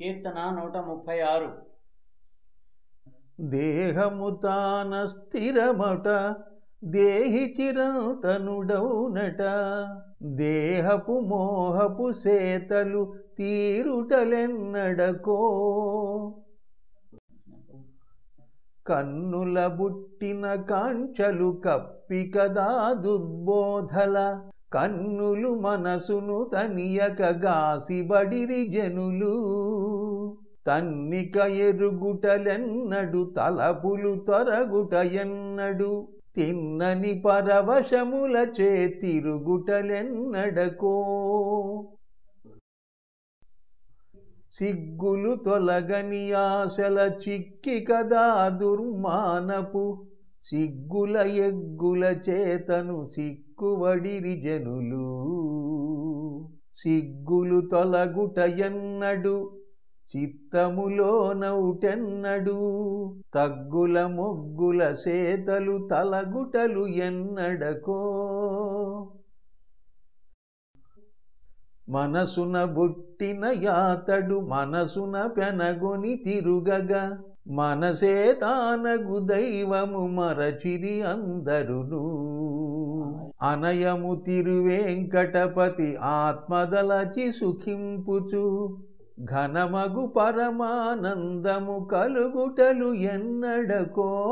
కీర్తన నూట ముప్పై ఆరు. దేహము తాన స్థిరమట దేహి చిరంతనుడౌనట దేహపు మోహపు సేతలు తీరుటలెన్నడకో. కన్నుల బుట్టిన కాంక్షలు కప్పి కదా దుర్బోధల కన్నులు మనసును తనియక గాసిబడిరి జనులు. తన్నిక ఎరుగుటలెన్నడు తలపులు తొరగుట ఎన్నడు తిన్నని పరవశముల చే తిరుగుటలెన్నడకో. సిగ్గులు తొలగని ఆశల చిక్కి కదా దుర్మానపు. సిగ్గుల ఎగ్గుల చేతను సిక్కువడిరి జనులు. సిగ్గులు తొలగుట ఎన్నడు చిత్తములో నౌటెన్నడు. తగ్గుల మొగ్గుల సేతలు తలగుటలు ఎన్నడకో. మనసున బుట్టిన యాతడు మనసున పెనగొని తిరుగగా. మనసే తానగు దైవము మరచిరి అందరును. అనయము తిరువేంకటపతి ఆత్మదలచి సుఖింపుచు. ఘనమగు పరమానందము కలుగుటలు ఎన్నడకో.